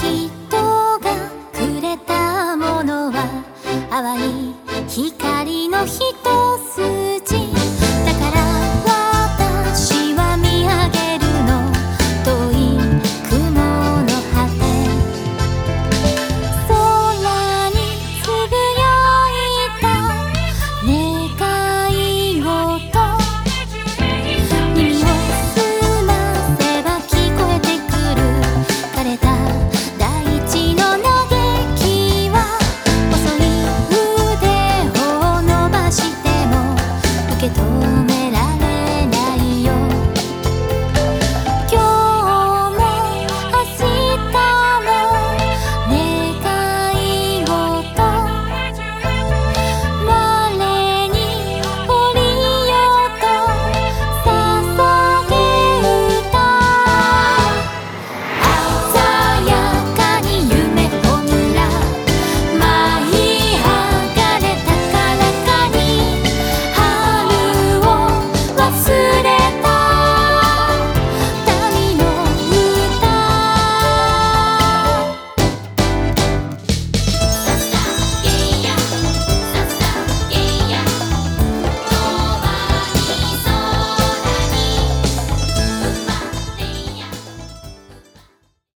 sheet.